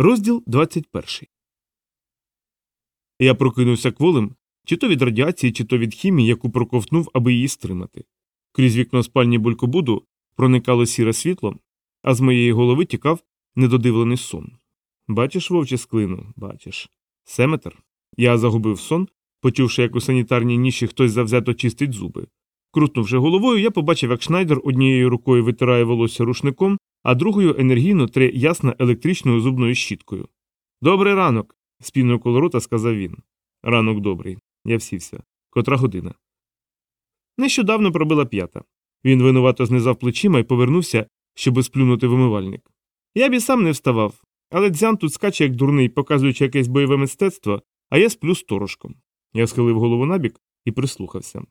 Розділ 21. Я прокинувся кволим, чи то від радіації, чи то від хімії, яку проковтнув, аби її стримати. Крізь вікно спальні булькобуду проникало сіре світло, а з моєї голови тікав недодивлений сон. Бачиш, вовче склину, бачиш. Семетр. Я загубив сон, почувши, як у санітарній ніші хтось завзято чистить зуби. Крутнувши головою, я побачив, як Шнайдер однією рукою витирає волосся рушником, а другою енергійно тре ясно електричною зубною щіткою. Добрий ранок, спільною коло рота сказав він. Ранок добрий. Я всівся. Котра година. Нещодавно пробила п'ята. Він винувато знизав плечима і повернувся, щоб сплюнути вимивальник. Я б і сам не вставав, але дзян тут скаче, як дурний, показуючи якесь бойове мистецтво, а я сплю сторожком. Я схилив голову набік і прислухався.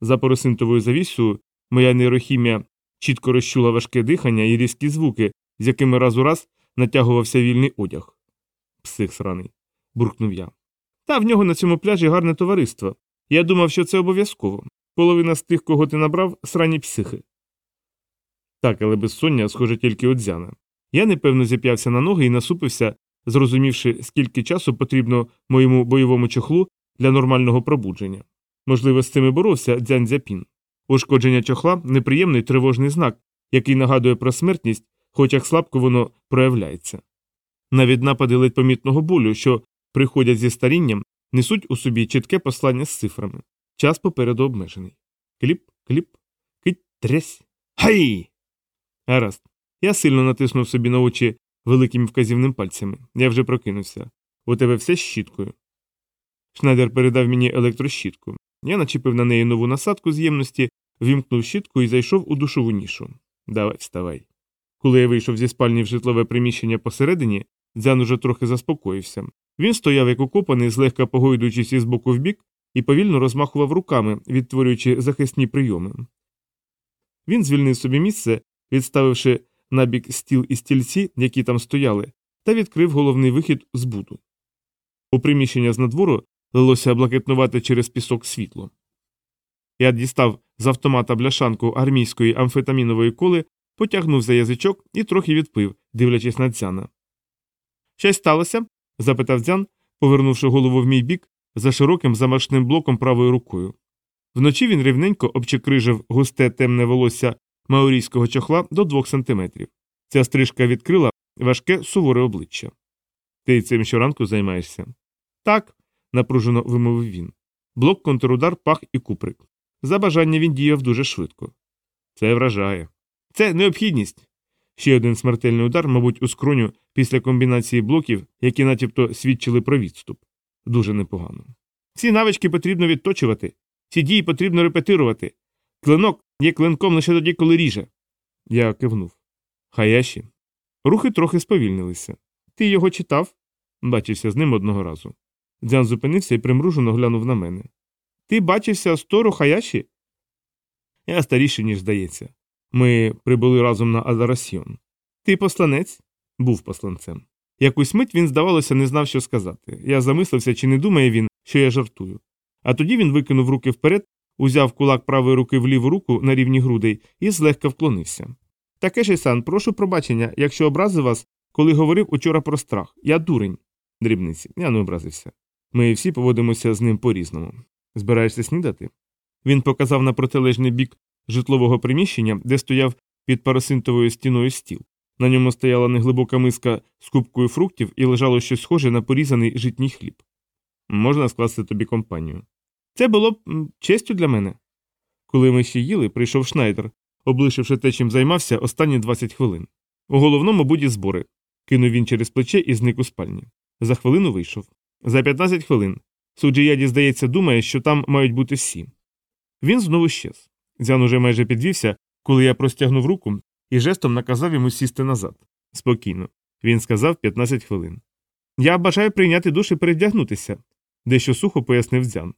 За поросинтовою завісою моя нейрохімія чітко розчула важке дихання і різкі звуки, з якими раз у раз натягувався вільний одяг. Псих сраний, буркнув я. Та в нього на цьому пляжі гарне товариство. Я думав, що це обов'язково. Половина з тих, кого ти набрав, срані психи. Так, але безсоння, схоже, тільки от зяна. Я непевно зіп'явся на ноги і насупився, зрозумівши, скільки часу потрібно моєму бойовому чохлу для нормального пробудження. Можливо, з цим і боровся дзянь дзяпін. Ушкодження чохла неприємний тривожний знак, який нагадує про смертність, хоч як слабко воно проявляється. Навіть напади ледь помітного болю, що приходять зі старінням, несуть у собі чітке послання з цифрами. Час попереду обмежений. Кліп, кліп, кить, трясь. Хай! Гаразд. Я сильно натиснув собі на очі великими вказівним пальцями. Я вже прокинувся. У тебе все з щіткою. Шнайдер передав мені електрощітку. Я начепив на неї нову насадку з ємності, вімкнув щітку і зайшов у душову нішу. Давай, вставай. Коли я вийшов зі спальні в житлове приміщення посередині, дзян уже трохи заспокоївся. Він стояв як укопаний, злегка погойдуючись із боку в бік, і повільно розмахував руками, відтворюючи захисні прийоми. Він звільнив собі місце, відставивши набік стіл і стільці, які там стояли, та відкрив головний вихід з буду. У приміщення з надвору лилося блакитнувати через пісок світло. Я дістав з автомата бляшанку армійської амфетамінової коли, потягнув за язичок і трохи відпив, дивлячись на дзяна. Щось сталося? запитав дзян, повернувши голову в мій бік за широким замашним блоком правою рукою. Вночі він рівненько обчекрижив густе темне волосся маорійського чохла до двох сантиметрів. Ця стрижка відкрила важке суворе обличчя. Ти цим щоранку займаєшся? Так, напружено вимовив він. Блок, контрудар, пах і куприк. За бажання він діяв дуже швидко. Це вражає. Це необхідність. Ще один смертельний удар, мабуть, у скроню після комбінації блоків, які начебто свідчили про відступ. Дуже непогано. Ці навички потрібно відточувати, ці дії потрібно репетирувати. Клинок є клинком лише тоді, коли ріже. Я кивнув. Хаяші. Рухи трохи сповільнилися. Ти його читав? Бачився з ним одного разу. Дзян зупинився і примружено глянув на мене. Ти бачився з Тору Хаяші? Я старіший, ніж здається. Ми прибули разом на Адарасіон. Ти посланець? Був посланцем. Якусь мить він, здавалося, не знав, що сказати. Я замислився, чи не думає він, що я жартую. А тоді він викинув руки вперед, узяв кулак правої руки в ліву руку на рівні грудей і злегка вклонився. Таке ж сан, прошу пробачення, якщо образив вас, коли говорив учора про страх. Я дурень. Дрібниці, я не образився. Ми всі поводимося з ним по різному. Збираєшся снідати? Він показав на протилежний бік житлового приміщення, де стояв під парасинтовою стіною стіл. На ньому стояла неглибока миска з кубкою фруктів і лежало щось схоже на порізаний житній хліб. Можна скласти тобі компанію. Це було б честю для мене. Коли ми ще їли, прийшов Шнайдер, облишивши те, чим займався останні 20 хвилин. У головному буді збори. Кинув він через плече і зник у спальні. За хвилину вийшов. За 15 хвилин. Суджіяді, здається, думає, що там мають бути всі. Він знову щез. Дзян уже майже підвівся, коли я простягнув руку і жестом наказав йому сісти назад. Спокійно. Він сказав 15 хвилин. Я бажаю прийняти душ і передягнутися, дещо сухо пояснив дзян.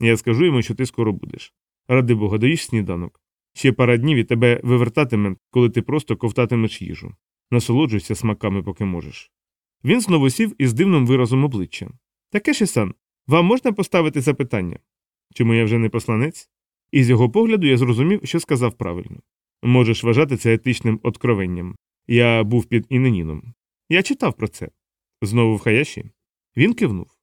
Я скажу йому, що ти скоро будеш. Ради Бога, доїш сніданок. Ще пара днів і тебе вивертатиме, коли ти просто ковтатимеш їжу. Насолоджуйся смаками, поки можеш. Він знову сів із дивним виразом обличчя. Таке сан, вам можна поставити запитання? Чому я вже не посланець? Із його погляду я зрозумів, що сказав правильно. Можеш вважати це етичним откровенням. Я був під іменіном. Я читав про це. Знову в Хаяші? Він кивнув.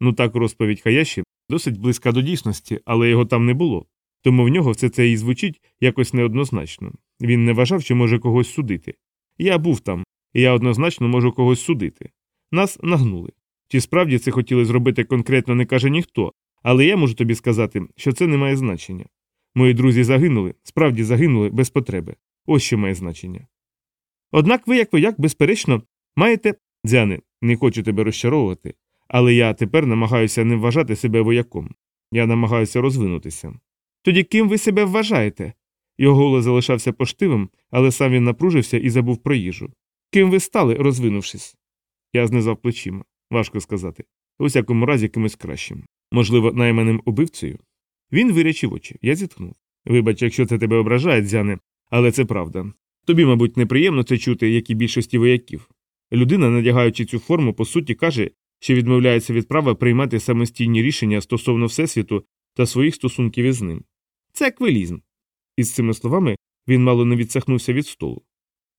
Ну так розповідь Хаяші досить близька до дійсності, але його там не було. Тому в нього все це і звучить якось неоднозначно. Він не вважав, що може когось судити. Я був там, і я однозначно можу когось судити. Нас нагнули. Чи справді це хотіли зробити конкретно, не каже ніхто, але я можу тобі сказати, що це не має значення. Мої друзі загинули, справді загинули без потреби. Ось що має значення. Однак ви, як вояк, безперечно, маєте. Дзяне, не хочу тебе розчаровувати, але я тепер намагаюся не вважати себе вояком. Я намагаюся розвинутися. Тоді ким ви себе вважаєте? Його голос залишався поштивим, але сам він напружився і забув про їжу. Ким ви стали, розвинувшись? Я знизав плечима. Важко сказати. У всякому разі, кимось кращим. Можливо, найманим убивцею. Він вирячив очі. Я зітхнув. Вибач, якщо це тебе ображає, дзяне, але це правда. Тобі, мабуть, неприємно це чути, як і більшості вояків. Людина, надягаючи цю форму, по суті, каже, що відмовляється від права приймати самостійні рішення стосовно Всесвіту та своїх стосунків із ним. Це еквелізм. Із цими словами він мало не відсахнувся від столу.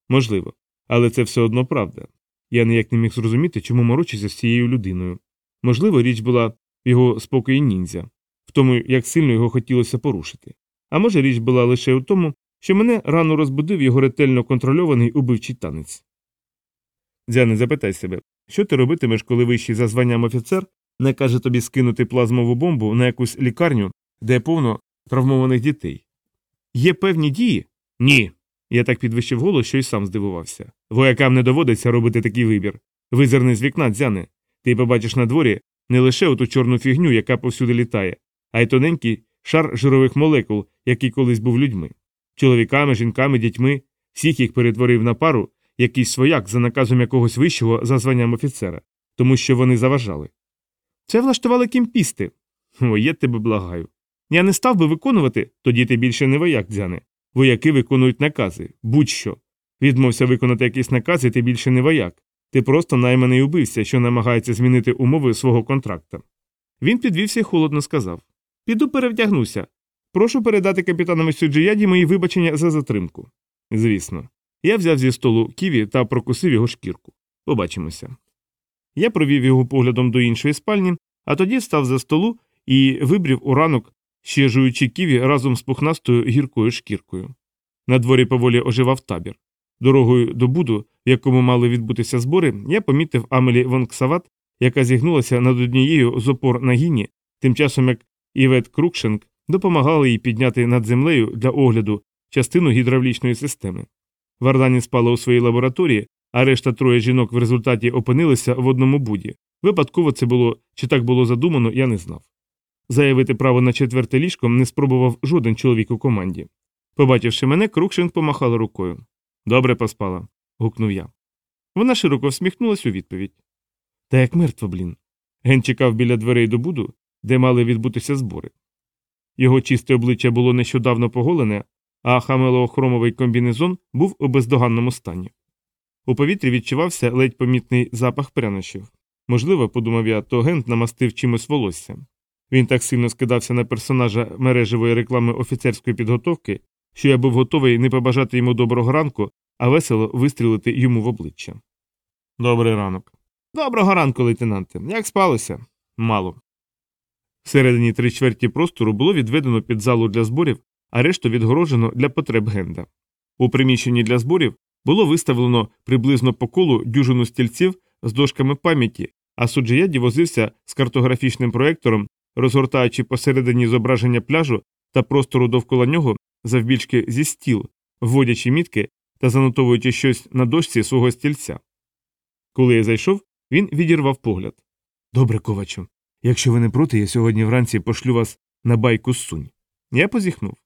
Можливо, але це все одно правда. Я ніяк не міг зрозуміти, чому морочиться з цією людиною. Можливо, річ була в його спокої ніндзя, в тому, як сильно його хотілося порушити. А може, річ була лише у тому, що мене рано розбудив його ретельно контрольований убивчий танець. Дзяне, запитай себе, що ти робитимеш, коли вищий за званням офіцер не каже тобі скинути плазмову бомбу на якусь лікарню, де повно травмованих дітей? Є певні дії? Ні. Я так підвищив голос, що й сам здивувався. Воякам не доводиться робити такий вибір. Визирни з вікна, дзяне. Ти побачиш на дворі не лише оту чорну фігню, яка повсюди літає, а й тоненький шар жирових молекул, який колись був людьми. Чоловіками, жінками, дітьми, всіх їх перетворив на пару якийсь свояк за наказом якогось вищого за званням офіцера, тому що вони заважали. Це влаштували кімпісти. О, я тебе благаю. Я не став би виконувати, тоді ти більше не вояк, дзяне. Вояки виконують накази, будь-що. Відмовся виконати якісь накази, ти більше не вояк. Ти просто найманий убивця, що намагається змінити умови свого контракта. Він підвівся і холодно сказав Піду перевдягнуся. Прошу передати капітанові Сюджияді мої вибачення за затримку. Звісно, я взяв зі столу ківі та прокусив його шкірку. Побачимося. Я провів його поглядом до іншої спальні, а тоді встав за столу і вибрів у ранок, ще жуючи ківі разом з пухнастою гіркою шкіркою. На дворі поволі оживав табір. Дорогою до буду, в якому мали відбутися збори, я помітив Амелі Вонксават, яка зігнулася над однією з опор на гіні, тим часом як Івет Крукшенк допомагала їй підняти над землею для огляду частину гідравлічної системи. Вардані спала у своїй лабораторії, а решта троє жінок в результаті опинилися в одному буді. Випадково це було чи так було задумано, я не знав. Заявити право на четверте ліжко не спробував жоден чоловік у команді. Побачивши мене, Крукшенк помахала рукою. Добре поспала. гукнув я. Вона широко всміхнулась у відповідь. Та як мертво, блін. Ген чекав біля дверей до буду, де мали відбутися збори. Його чисте обличчя було нещодавно поголене, а хамелоохромовий комбінезон був у бездоганному стані. У повітрі відчувався ледь помітний запах прянощів. Можливо, подумав я, то Гент намастив чимось волосся. Він так сильно скидався на персонажа мережевої реклами офіцерської підготовки, що я був готовий не побажати йому доброго ранку, а весело вистрілити йому в обличчя. Добрий ранок. Доброго ранку, лейтенанте. Як спалося? Мало. Всередині три чверті простору було відведено під залу для зборів, а решту відгорожено для потреб генда. У приміщенні для зборів було виставлено приблизно по колу дюжину стільців з дошками пам'яті, а суджияді возився з картографічним проектором, розгортаючи посередині зображення пляжу та простору довкола нього завбільшки зі стіл, вводячи мітки та занотовуючи щось на дошці свого стільця. Коли я зайшов, він відірвав погляд. Добре, ковачу. Якщо ви не проти, я сьогодні вранці пошлю вас на байку сунь. Я позіхнув.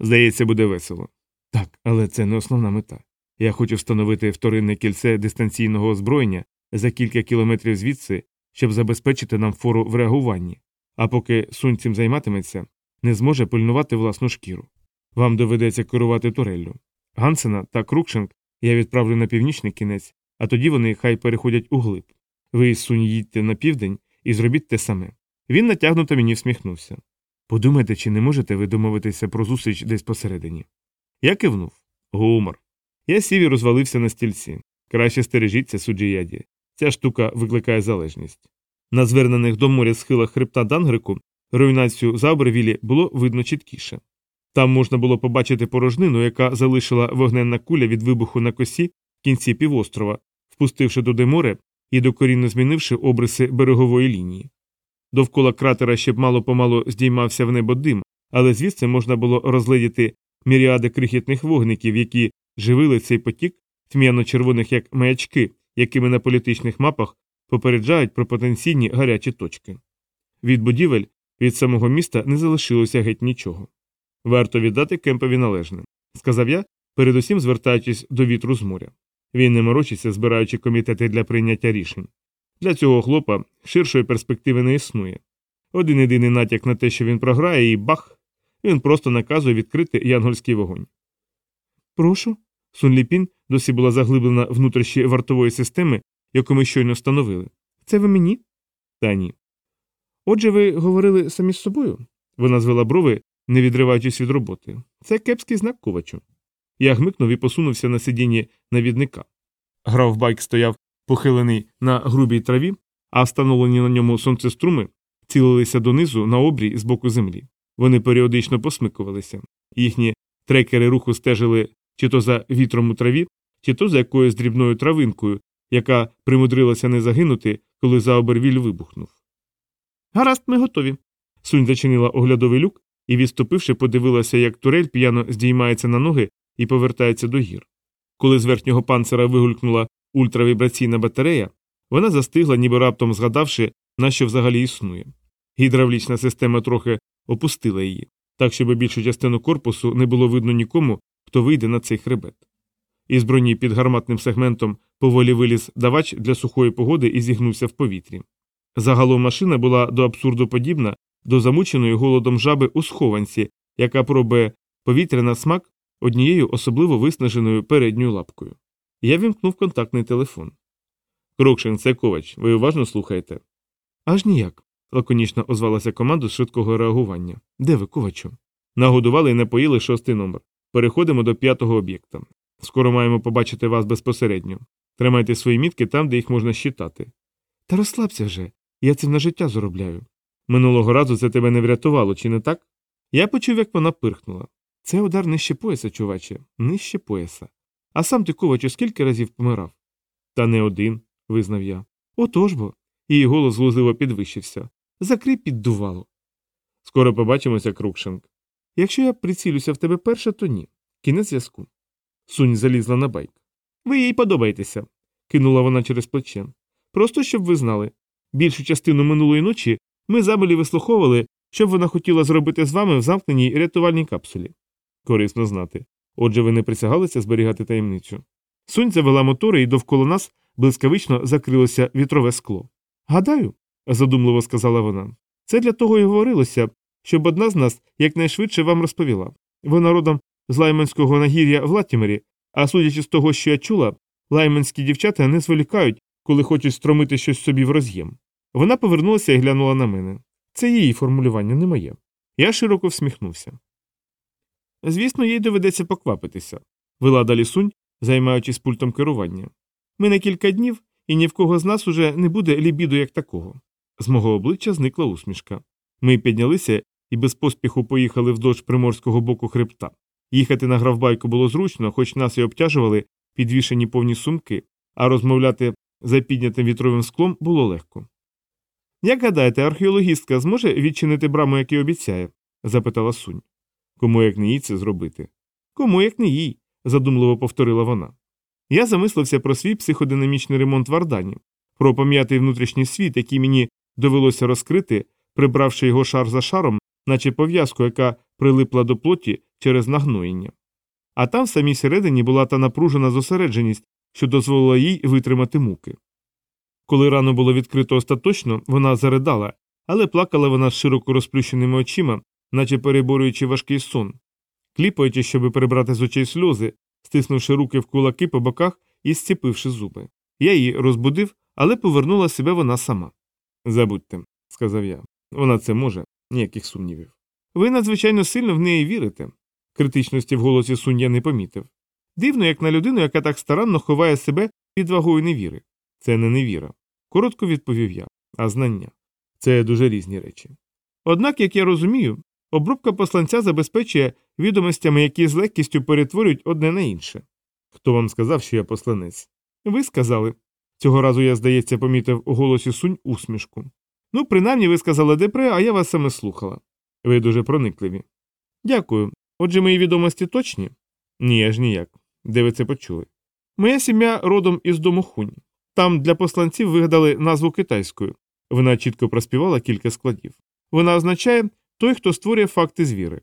Здається, буде весело. Так, але це не основна мета. Я хочу встановити вторинне кільце дистанційного озброєння за кілька кілометрів звідси, щоб забезпечити нам фору в реагуванні, а поки сунь займатиметься, не зможе пильнувати власну шкіру. Вам доведеться керувати туреллю. Гансена та Крукшенк я відправлю на північний кінець, а тоді вони хай переходять у глиб. Ви із сунь їдьте на південь і зробіть те саме. Він натягнуто мені всміхнувся. Подумайте, чи не можете ви домовитися про зустріч десь посередині. Я кивнув. Гумор. Я сів і розвалився на стільці. Краще стережіться, суджіяді. Ця штука викликає залежність. На звернених до моря схилах хребта Дангрику руйнацію Заубервілі було видно чіткіше. Там можна було побачити порожнину, яка залишила вогненна куля від вибуху на косі в кінці півострова, впустивши туди море і докорінно змінивши обриси берегової лінії. Довкола кратера ще б мало помалу здіймався в небо дим, але звідси можна було розгледіти міріади крихітних вогників, які живили цей потік, тьмяно-червоних як маячки, якими на політичних мапах попереджають про потенційні гарячі точки. Від будівель, від самого міста не залишилося геть нічого. Варто віддати кемпові належне, сказав я, передусім звертаючись до вітру з моря. Він не морочиться, збираючи комітети для прийняття рішень. Для цього хлопа ширшої перспективи не існує. Один єдиний натяк на те, що він програє, і бах, він просто наказує відкрити янгольський вогонь. Прошу. Сун Ліпін досі була заглиблена внутрішні вартової системи, яку ми щойно встановили. Це ви мені? Та ні. Отже, ви говорили самі з собою. Вона звела брови, не відриваючись від роботи. Це кепський знак ковачу. Я гмикнув і посунувся на сидінні навідника. Гравбайк стояв похилений на грубій траві, а встановлені на ньому сонцеструми цілилися донизу на обрій з боку землі. Вони періодично посмикувалися. Їхні трекери руху стежили чи то за вітром у траві, чи то за якоюсь дрібною травинкою, яка примудрилася не загинути, коли заобервіль вибухнув. Гаразд, ми готові. Сунь зачинила оглядовий люк і, відступивши, подивилася, як турель п'яно здіймається на ноги і повертається до гір. Коли з верхнього панцира вигулькнула ультравібраційна батарея, вона застигла, ніби раптом згадавши, на що взагалі існує. Гідравлічна система трохи опустила її, так щоб більшу частину корпусу не було видно нікому, хто вийде на цей хребет. Із броні під гарматним сегментом поволі виліз давач для сухої погоди і зігнувся в повітрі. Загалом машина була до абсурду подібна до замученої голодом жаби у схованці, яка пробує повітря на смак однією особливо виснаженою передньою лапкою. Я вімкнув контактний телефон. Крокшин, це ковач. Ви уважно слухаєте? Аж ніяк, лаконічно озвалася команда з швидкого реагування. Де ви, ковачу? Нагодували і напоїли шостий номер. Переходимо до п'ятого об'єкта. Скоро маємо побачити вас безпосередньо. Тримайте свої мітки там, де їх можна щитати. Та розслабся вже, я цим на життя заробляю. Минулого разу це тебе не врятувало, чи не так? Я почув, як вона пирхнула. Це удар нижче пояса, чуваче, нижче пояса. А сам ти, ковачу, скільки разів помирав? Та не один, визнав я. Отож бо. Її голос глузливо підвищився. Закрий піддувало. Скоро побачимося, Крукшенк. Якщо я прицілюся в тебе перше, то ні. Кінець зв'язку. Сунь залізла на байк. Ви їй подобаєтеся, кинула вона через плече. Просто щоб ви знали. Більшу частину минулої ночі ми заболі вислуховували, що б вона хотіла зробити з вами в замкненій рятувальній капсулі. Корисно знати. Отже, ви не присягалися зберігати таємницю. Сунь завела мотори і довкола нас блискавично закрилося вітрове скло. Гадаю, задумливо сказала вона, це для того і говорилося, щоб одна з нас якнайшвидше вам розповіла. Вона родом з лайманського нагір'я в Латімері, а судячи з того, що я чула, лайманські дівчата не зволікають, коли хочуть стромити щось собі в роз'єм. Вона повернулася і глянула на мене. Це її формулювання, не моє. Я широко всміхнувся. Звісно, їй доведеться поквапитися, вела далі сунь, займаючись пультом керування. Ми на кілька днів, і ні в кого з нас уже не буде лібіду як такого. З мого обличчя зникла усмішка. Ми піднялися і без поспіху поїхали вздовж приморського боку хребта. Їхати на гравбайку було зручно, хоч нас і обтяжували підвішені повні сумки, а розмовляти за піднятим вітровим склом було легко. Як гадаєте, археологістка зможе відчинити браму, як і обіцяє? запитала сунь. Кому як не їй це зробити? Кому як не їй, задумливо повторила вона. Я замислився про свій психодинамічний ремонт в Ардані, про пом'ятий внутрішній світ, який мені довелося розкрити, прибравши його шар за шаром, наче пов'язку, яка прилипла до плоті через нагноєння. А там в самій середині була та напружена зосередженість, що дозволила їй витримати муки. Коли рану було відкрито остаточно, вона заридала, але плакала вона з широко розплющеними очима, наче переборюючи важкий сон, кліпаючи, щоби прибрати з очей сльози, стиснувши руки в кулаки по боках і зціпивши зуби. Я її розбудив, але повернула себе вона сама. Забудьте, сказав я. Вона це може, ніяких сумнівів. Ви надзвичайно сильно в неї вірите. Критичності в голосі Сунь я не помітив. Дивно, як на людину, яка так старанно ховає себе під вагою невіри. Це не невіра. Коротко відповів я, а знання це дуже різні речі. Однак, як я розумію, обробка посланця забезпечує відомостями, які з легкістю перетворюють одне на інше. Хто вам сказав, що я посланець? Ви сказали. Цього разу я, здається, помітив у голосі сунь усмішку. Ну, принаймні ви сказали депре, а я вас саме слухала. Ви дуже проникливі. Дякую. Отже, мої відомості точні? Ні, аж ніяк. Де ви це почули? Моя сім'я родом із дому хунь. Там для посланців вигадали назву китайською. Вона чітко проспівала кілька складів. Вона означає той, хто створює факти звіри.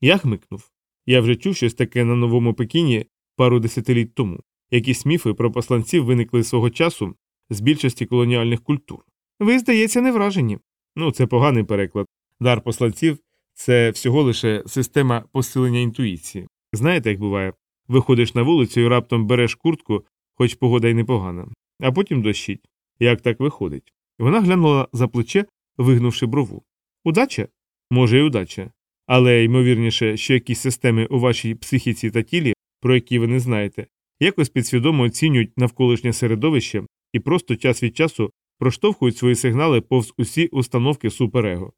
Я хмикнув. Я вже чув щось таке на новому Пекіні пару десятиліть тому. Якісь міфи про посланців виникли свого часу з більшості колоніальних культур. Ви, здається, не вражені. Ну, це поганий переклад. Дар посланців це всього лише система посилення інтуїції. Знаєте, як буває, виходиш на вулицю і раптом береш куртку, хоч погода й непогана, а потім дощить. Як так виходить? Вона глянула за плече, вигнувши брову. Удача? Може, й удача. Але ймовірніше, що якісь системи у вашій психіці та тілі, про які ви не знаєте, якось підсвідомо оцінюють навколишнє середовище і просто час від часу проштовхують свої сигнали повз усі установки суперего.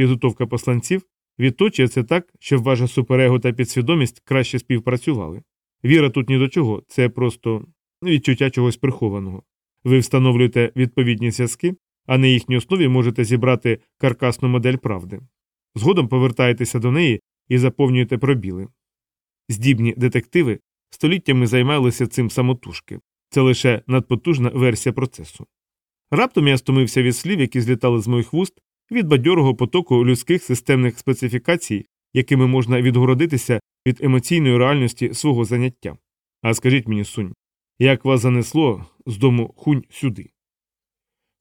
Підготовка посланців відточує це так, щоб ваша суперего та підсвідомість краще співпрацювали. Віра тут ні до чого, це просто відчуття чогось прихованого. Ви встановлюєте відповідні зв'язки, а на їхній основі можете зібрати каркасну модель правди. Згодом повертаєтеся до неї і заповнюєте пробіли. Здібні детективи століттями займалися цим самотужки це лише надпотужна версія процесу. Раптом я стомився від слів, які злітали з моїх вуст, від бадьорого потоку людських системних специфікацій, якими можна відгородитися від емоційної реальності свого заняття. А скажіть мені, сунь, як вас занесло з дому хунь сюди?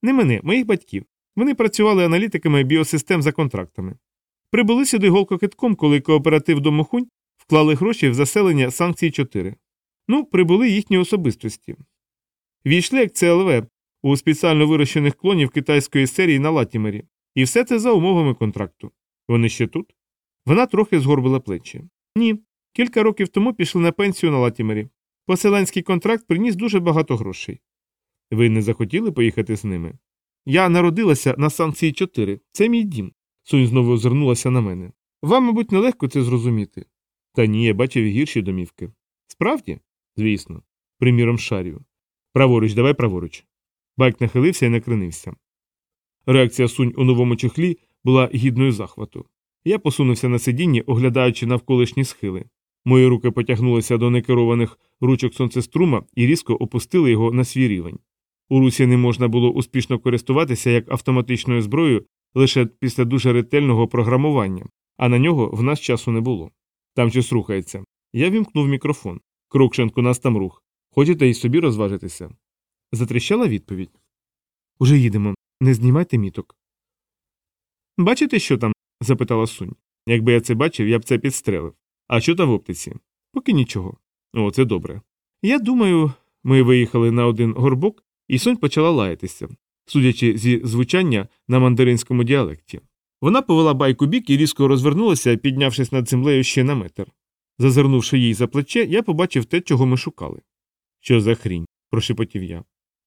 Не мене, моїх батьків. Вони працювали аналітиками біосистем за контрактами. Прибули сюди голкокитком, коли кооператив Домохунь вклали гроші в заселення санкцій 4. Ну, прибули їхні особистості. Війшли як ЦЛВ у спеціально вирощених клонів китайської серії на Латімері, і все це за умовами контракту. Вони ще тут? Вона трохи згорбила плечі. Ні. Кілька років тому пішли на пенсію на Латімері. Поселенський контракт приніс дуже багато грошей. Ви не захотіли поїхати з ними? Я народилася на санкції 4. Це мій дім. Сунь знову озирнулася на мене. Вам, мабуть, нелегко це зрозуміти. Та ні, я бачив гірші домівки. Справді? Звісно. Приміром, шарію. Праворуч, давай праворуч. Байк нахилився і накренився. Реакція сунь у новому чехлі була гідною захвату. Я посунувся на сидінні, оглядаючи навколишні схили. Мої руки потягнулися до некерованих ручок сонцеструма і різко опустили його на свій рівень. У русі не можна було успішно користуватися як автоматичною зброєю лише після дуже ретельного програмування, а на нього в нас часу не було. Там щось рухається. Я вімкнув мікрофон. Крокшенко, нас там рух. Хочете й собі розважитися? Затріщала відповідь. Уже їдемо. Не знімайте міток. Бачите, що там? запитала сунь. Якби я це бачив, я б це підстрелив. А що там в оптиці? Поки нічого. О, це добре. Я думаю, ми виїхали на один горбок, і сунь почала лаятися, судячи зі звучання на мандаринському діалекті. Вона повела байку бік і різко розвернулася, піднявшись над землею ще на метр. Зазирнувши їй за плече, я побачив те, чого ми шукали. Що за хрінь? прошепотів я.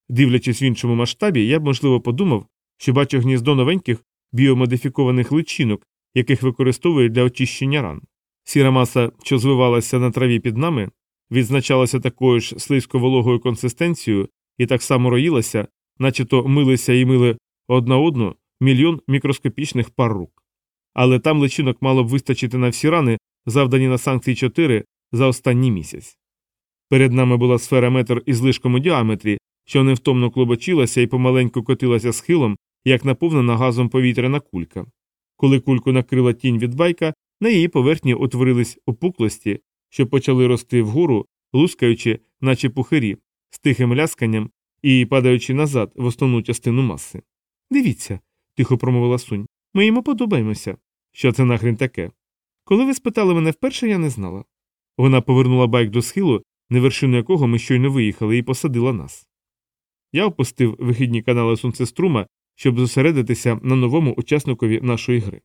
Дивлячись в іншому масштабі, я б, можливо, подумав, що бачу гніздо новеньких біомодифікованих личинок, яких використовують для очищення ран. Сіра маса, що звивалася на траві під нами, відзначалася такою ж слизько вологою консистенцією і так само роїлася, наче то милися і мили одна одну мільйон мікроскопічних пар рук. Але там личинок мало б вистачити на всі рани, завдані на санкції 4 за останній місяць. Перед нами була сфера метр із лишком у діаметрі, що невтомно клобочилася і помаленьку котилася схилом, як наповнена газом повітряна кулька. Коли кульку накрила тінь від байка, на її поверхні утворились опуклості, що почали рости вгору, лускаючи, наче пухирі, з тихим лясканням і падаючи назад в основну частину маси. Дивіться, тихо промовила сунь. Ми йому подобаємося. Що це нахрін таке? Коли ви спитали мене вперше, я не знала. Вона повернула байк до схилу, на вершину якого ми щойно виїхали, і посадила нас. Я опустив вихідні канали сонцеструма, щоб зосередитися на новому учасникові нашої гри.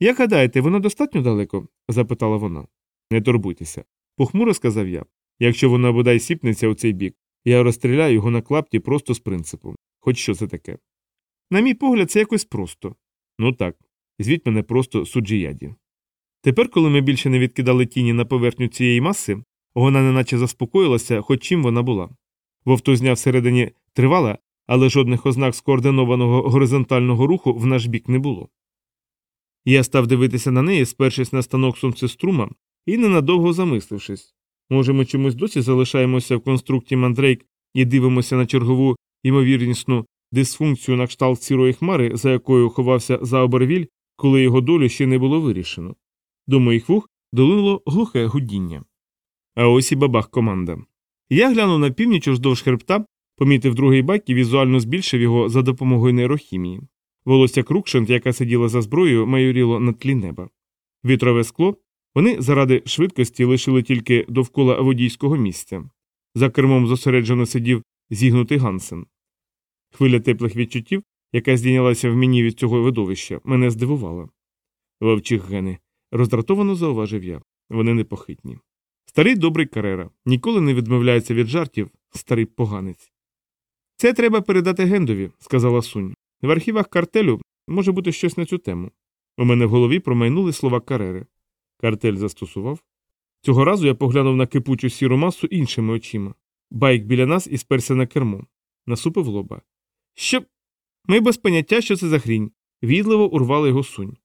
Як гадаєте, воно достатньо далеко? запитала вона. Не турбуйтеся. Похмуро сказав я. Якщо вона бодай сіпнеться у цей бік, я розстріляю його на клапті просто з принципу. Хоч що це таке. На мій погляд, це якось просто. Ну так, звіть мене просто суджіяді. Тепер, коли ми більше не відкидали тіні на поверхню цієї маси, вона неначе заспокоїлася, хоч чим вона була. Вовтузня всередині тривала, але жодних ознак скоординованого горизонтального руху в наш бік не було. Я став дивитися на неї, спершись на станок сонцеструма, і ненадовго замислившись. Може, ми чомусь досі залишаємося в конструкті мандрейк і дивимося на чергову ймовірнісну дисфункцію на кшталт сірої хмари, за якою ховався Заобервіль, коли його долю ще не було вирішено. До моїх вух долинуло глухе гудіння. А ось і бабах команда. Я глянув на північ уздовж хребта, помітив другий бак і візуально збільшив його за допомогою нейрохімії. Волосся Крукшент, яка сиділа за зброєю, майоріло на тлі неба. Вітрове скло вони заради швидкості лишили тільки довкола водійського місця. За кермом зосереджено сидів зігнутий Гансен. Хвиля теплих відчуттів, яка здійнялася в мені від цього видовища, мене здивувала. Вовчі гени, роздратовано зауважив я. Вони непохитні. Старий добрий Карера ніколи не відмовляється від жартів, старий поганець. Це треба передати Гендові, сказала Сунь. В архівах картелю може бути щось на цю тему. У мене в голові промайнули слова Карери. Картель застосував. Цього разу я поглянув на кипучу сіру масу іншими очима. Байк біля нас і сперся на кермо. Насупив лоба. Що? Ми без поняття, що це за хрінь. Відливо урвали його сунь.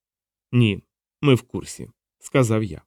Ні, ми в курсі, сказав я.